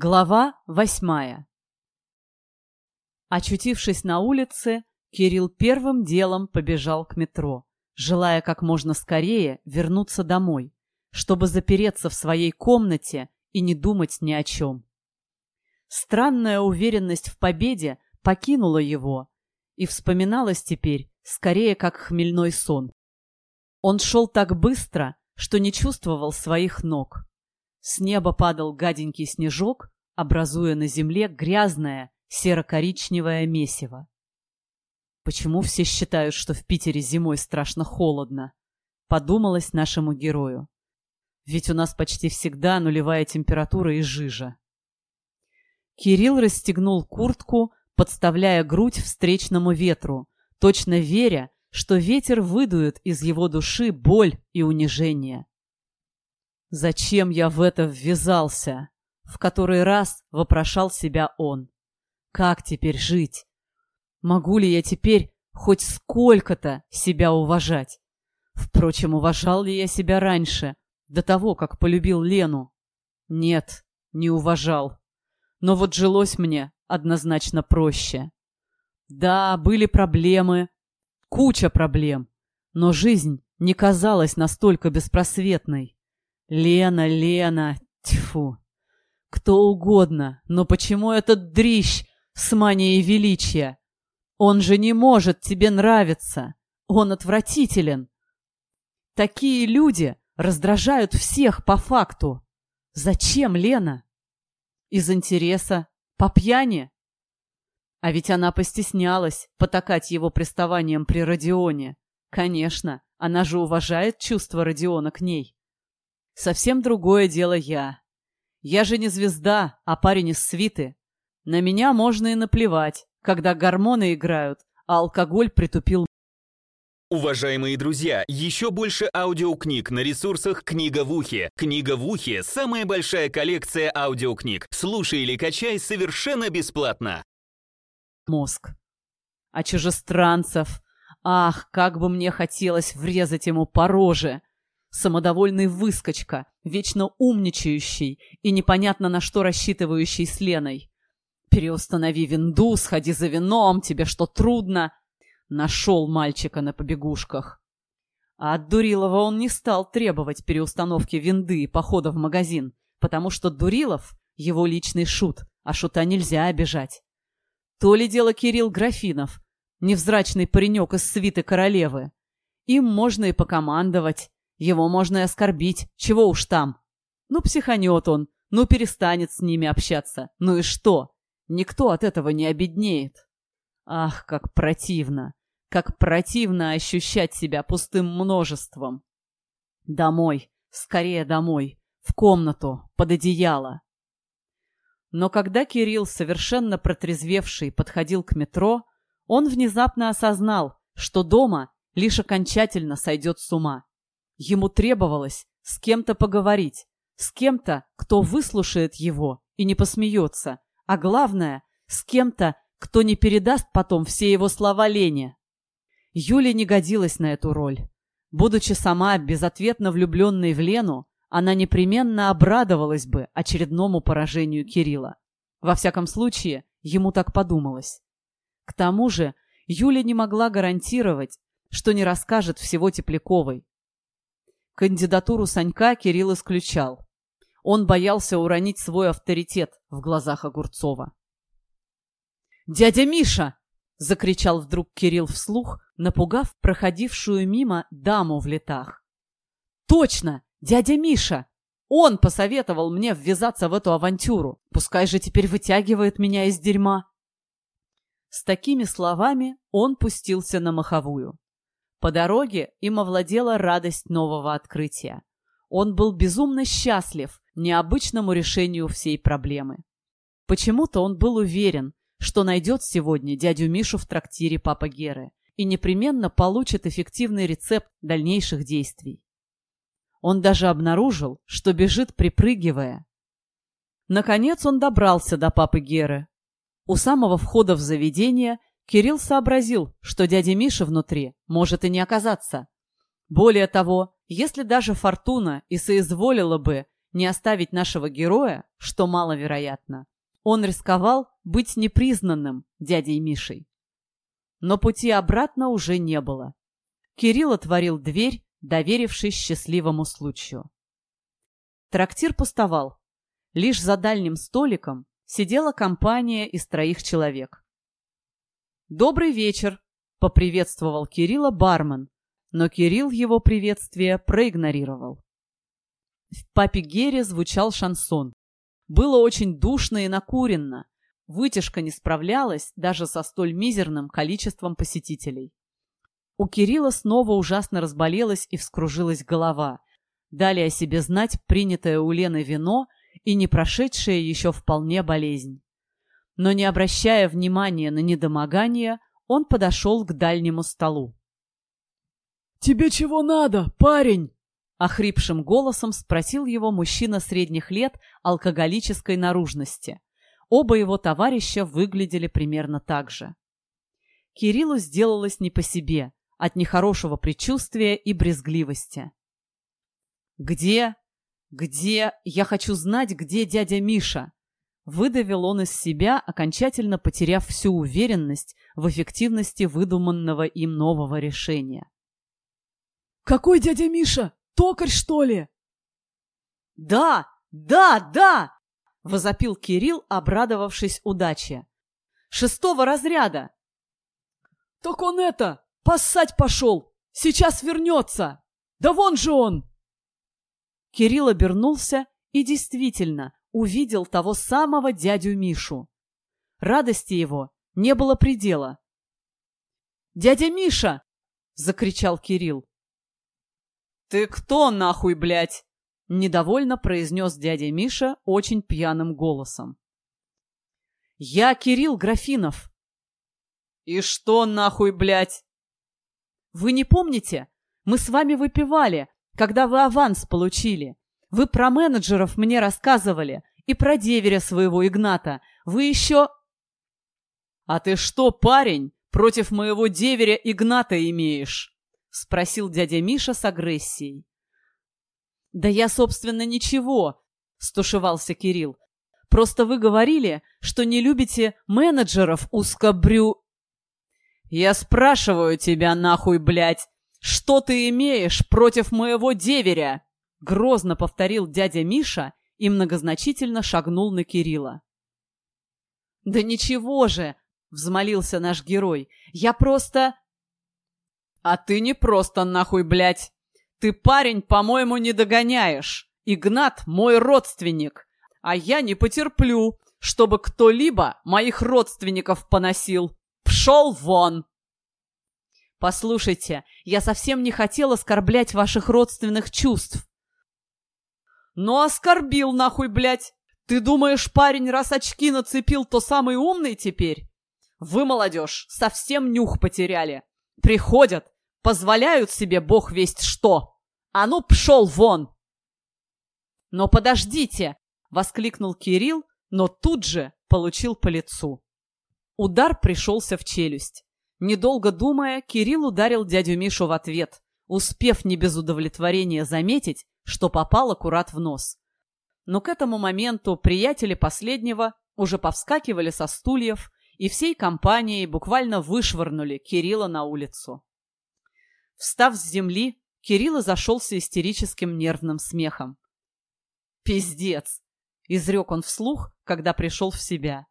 Глава восьмая Очутившись на улице, Кирилл первым делом побежал к метро, желая как можно скорее вернуться домой, чтобы запереться в своей комнате и не думать ни о чем. Странная уверенность в победе покинула его и вспоминалась теперь скорее как хмельной сон. Он шел так быстро, что не чувствовал своих ног. С неба падал гаденький снежок, образуя на земле грязное серо-коричневое месиво. Почему все считают, что в Питере зимой страшно холодно? Подумалось нашему герою. Ведь у нас почти всегда нулевая температура и жижа. Кирилл расстегнул куртку, подставляя грудь встречному ветру, точно веря, что ветер выдует из его души боль и унижение. Зачем я в это ввязался? В который раз вопрошал себя он. Как теперь жить? Могу ли я теперь хоть сколько-то себя уважать? Впрочем, уважал ли я себя раньше, до того, как полюбил Лену? Нет, не уважал. Но вот жилось мне однозначно проще. Да, были проблемы, куча проблем, но жизнь не казалась настолько беспросветной. Лена, Лена, тьфу. Кто угодно, но почему этот дрищ с манией величия? Он же не может тебе нравиться. Он отвратителен. Такие люди раздражают всех по факту. Зачем, Лена? Из интереса? По пьяни? А ведь она постеснялась потакать его приставанием при Родионе. Конечно, она же уважает чувства Родиона к ней. Совсем другое дело я. Я же не звезда, а парень из свиты. На меня можно и наплевать, когда гормоны играют, а алкоголь притупил. Уважаемые друзья, еще больше аудиокниг на ресурсах «Книга в ухе». «Книга в ухе» — самая большая коллекция аудиокниг. Слушай или качай совершенно бесплатно. Мозг. А чужестранцев... Ах, как бы мне хотелось врезать ему по роже! Самодовольный выскочка, вечно умничающий и непонятно на что рассчитывающий с Леной. Переустанови винду, сходи за вином, тебе что трудно? Нашел мальчика на побегушках. А от Дурилова он не стал требовать переустановки винды и похода в магазин, потому что Дурилов — его личный шут, а шута нельзя обижать. То ли дело Кирилл Графинов, невзрачный паренек из свиты королевы. Им можно и покомандовать, его можно и оскорбить, чего уж там. Ну, психанет он, ну, перестанет с ними общаться. Ну и что? Никто от этого не обеднеет. Ах, как противно! Как противно ощущать себя пустым множеством. Домой, скорее домой, в комнату, под одеяло. Но когда Кирилл, совершенно протрезвевший, подходил к метро, он внезапно осознал, что дома лишь окончательно сойдет с ума. Ему требовалось с кем-то поговорить, с кем-то, кто выслушает его и не посмеется, а главное, с кем-то, кто не передаст потом все его слова Лене. Юля не годилась на эту роль. Будучи сама безответно влюбленной в Лену, она непременно обрадовалась бы очередному поражению Кирилла. Во всяком случае, ему так подумалось. К тому же, Юля не могла гарантировать, что не расскажет всего Тепляковой, Кандидатуру Санька Кирилл исключал. Он боялся уронить свой авторитет в глазах Огурцова. «Дядя Миша!» — закричал вдруг Кирилл вслух, напугав проходившую мимо даму в летах. «Точно! Дядя Миша! Он посоветовал мне ввязаться в эту авантюру. Пускай же теперь вытягивает меня из дерьма!» С такими словами он пустился на маховую. По дороге им овладела радость нового открытия. Он был безумно счастлив необычному решению всей проблемы. Почему-то он был уверен, что найдет сегодня дядю Мишу в трактире Папа Геры и непременно получит эффективный рецепт дальнейших действий. Он даже обнаружил, что бежит припрыгивая. Наконец он добрался до Папы Геры. У самого входа в заведение Кирилл сообразил, что дядя Миша внутри может и не оказаться. Более того, если даже Фортуна и соизволила бы не оставить нашего героя, что маловероятно, он рисковал быть непризнанным дядей Мишей. Но пути обратно уже не было. Кирилл отворил дверь, доверившись счастливому случаю. Трактир пустовал. Лишь за дальним столиком сидела компания из троих человек. «Добрый вечер!» — поприветствовал Кирилла бармен, но Кирилл его приветствие проигнорировал. В папе Гере звучал шансон. Было очень душно и накуренно. Вытяжка не справлялась даже со столь мизерным количеством посетителей. У Кирилла снова ужасно разболелась и вскружилась голова. Дали о себе знать принятое у Лены вино и не прошедшая еще вполне болезнь. Но не обращая внимания на недомогание, он подошел к дальнему столу. «Тебе чего надо, парень?» Охрипшим голосом спросил его мужчина средних лет алкоголической наружности. Оба его товарища выглядели примерно так же. Кириллу сделалось не по себе, от нехорошего предчувствия и брезгливости. «Где? Где? Я хочу знать, где дядя Миша!» Выдавил он из себя, окончательно потеряв всю уверенность в эффективности выдуманного им нового решения. «Какой дядя Миша? Токарь, что ли?» «Да! Да! Да!» — возопил Кирилл, обрадовавшись удаче. «Шестого разряда!» «Так он это, поссать пошел! Сейчас вернется! Да вон же он!» Кирилл обернулся и действительно увидел того самого дядю Мишу. Радости его не было предела. «Дядя Миша!» — закричал Кирилл. «Ты кто нахуй, блядь?» — недовольно произнес дядя Миша очень пьяным голосом. «Я Кирилл Графинов». «И что нахуй, блядь?» «Вы не помните? Мы с вами выпивали, когда вы аванс получили. Вы про менеджеров мне рассказывали и про деверя своего Игната. Вы еще...» «А ты что, парень, против моего деверя Игната имеешь?» — спросил дядя Миша с агрессией. «Да я, собственно, ничего», — стушевался Кирилл. «Просто вы говорили, что не любите менеджеров узкобрю...» «Я спрашиваю тебя, нахуй, блядь, «Что ты имеешь против моего деверя?» — грозно повторил дядя Миша и многозначительно шагнул на Кирилла. «Да ничего же!» — взмолился наш герой. «Я просто...» «А ты не просто нахуй, блядь! Ты, парень, по-моему, не догоняешь. Игнат — мой родственник, а я не потерплю, чтобы кто-либо моих родственников поносил. Пшел вон!» Послушайте, я совсем не хотел оскорблять ваших родственных чувств. Но оскорбил нахуй, блядь. Ты думаешь, парень, раз очки нацепил, то самый умный теперь? Вы, молодежь, совсем нюх потеряли. Приходят, позволяют себе бог весть что. А ну, пшел вон! Но подождите, воскликнул Кирилл, но тут же получил по лицу. Удар пришелся в челюсть. Недолго думая, Кирилл ударил дядю Мишу в ответ, успев не без удовлетворения заметить, что попал аккурат в нос. Но к этому моменту приятели последнего уже повскакивали со стульев и всей компанией буквально вышвырнули Кирилла на улицу. Встав с земли, Кирилл зашелся истерическим нервным смехом. «Пиздец!» — изрек он вслух, когда пришел в себя.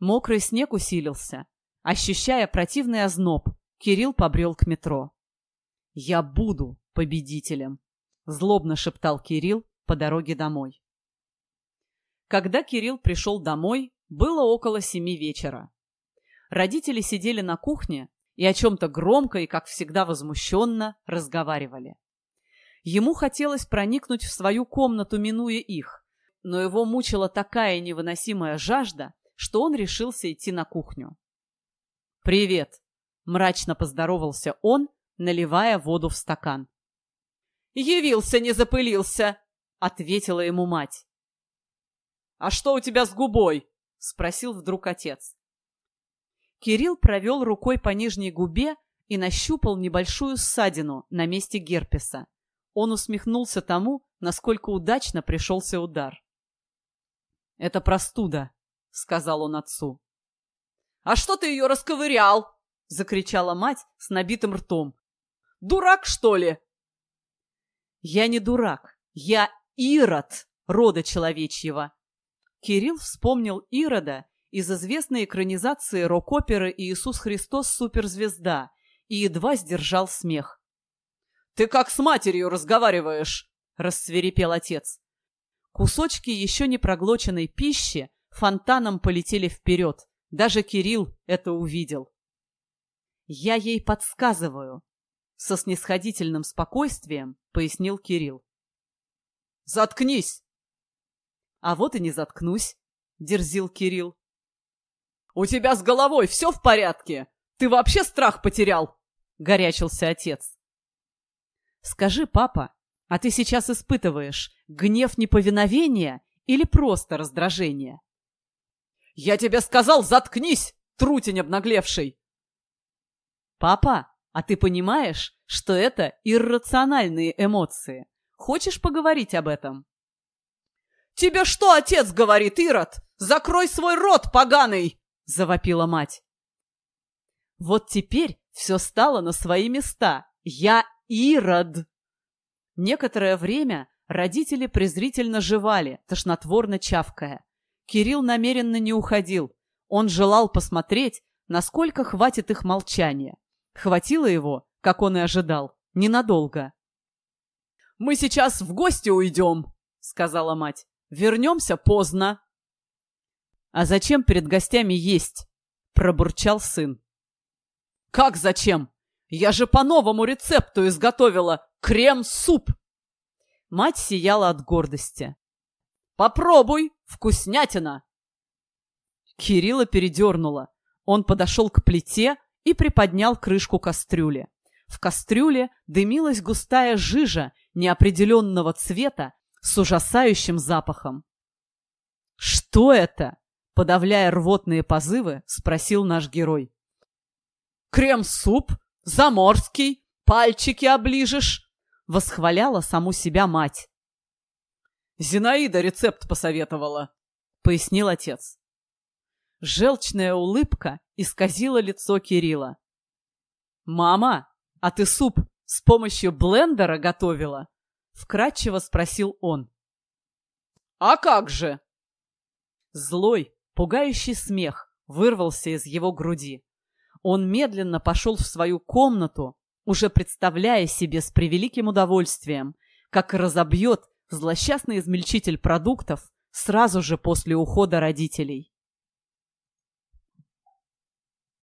Мокрый снег усилился. Ощущая противный озноб, Кирилл побрел к метро. «Я буду победителем», — злобно шептал Кирилл по дороге домой. Когда Кирилл пришел домой, было около семи вечера. Родители сидели на кухне и о чем-то громко и, как всегда, возмущенно разговаривали. Ему хотелось проникнуть в свою комнату, минуя их, но его мучила такая невыносимая жажда, что он решился идти на кухню. «Привет!» — мрачно поздоровался он, наливая воду в стакан. «Явился, не запылился!» — ответила ему мать. «А что у тебя с губой?» — спросил вдруг отец. Кирилл провел рукой по нижней губе и нащупал небольшую ссадину на месте герпеса. Он усмехнулся тому, насколько удачно пришелся удар. «Это простуда», — сказал он отцу. «А что ты ее расковырял?» — закричала мать с набитым ртом. «Дурак, что ли?» «Я не дурак. Я Ирод рода человечьего». Кирилл вспомнил Ирода из известной экранизации рок-оперы «Иисус Христос. Суперзвезда» и едва сдержал смех. «Ты как с матерью разговариваешь!» — расцвирепел отец. Кусочки еще не проглоченной пищи фонтаном полетели вперед. Даже Кирилл это увидел. «Я ей подсказываю», — со снисходительным спокойствием пояснил Кирилл. «Заткнись!» «А вот и не заткнусь», — дерзил Кирилл. «У тебя с головой все в порядке? Ты вообще страх потерял?» — горячился отец. «Скажи, папа, а ты сейчас испытываешь гнев неповиновения или просто раздражение? Я тебе сказал, заткнись, трутень обнаглевший! Папа, а ты понимаешь, что это иррациональные эмоции? Хочешь поговорить об этом? Тебе что отец говорит, Ирод? Закрой свой рот, поганый! Завопила мать. Вот теперь все стало на свои места. Я Ирод. Некоторое время родители презрительно жевали, тошнотворно чавкая. Кирилл намеренно не уходил. Он желал посмотреть, насколько хватит их молчания. Хватило его, как он и ожидал, ненадолго. «Мы сейчас в гости уйдем», — сказала мать. «Вернемся поздно». «А зачем перед гостями есть?» — пробурчал сын. «Как зачем? Я же по новому рецепту изготовила крем-суп!» Мать сияла от гордости. «Попробуй! Вкуснятина!» Кирилла передернула. Он подошел к плите и приподнял крышку кастрюли. В кастрюле дымилась густая жижа неопределенного цвета с ужасающим запахом. «Что это?» — подавляя рвотные позывы, спросил наш герой. «Крем-суп заморский, пальчики оближешь!» — восхваляла саму себя мать. «Зинаида рецепт посоветовала», — пояснил отец. Желчная улыбка исказила лицо Кирилла. «Мама, а ты суп с помощью блендера готовила?» — вкратчиво спросил он. «А как же?» Злой, пугающий смех вырвался из его груди. Он медленно пошел в свою комнату, уже представляя себе с превеликим удовольствием, как разобьет злосчастный измельчитель продуктов сразу же после ухода родителей.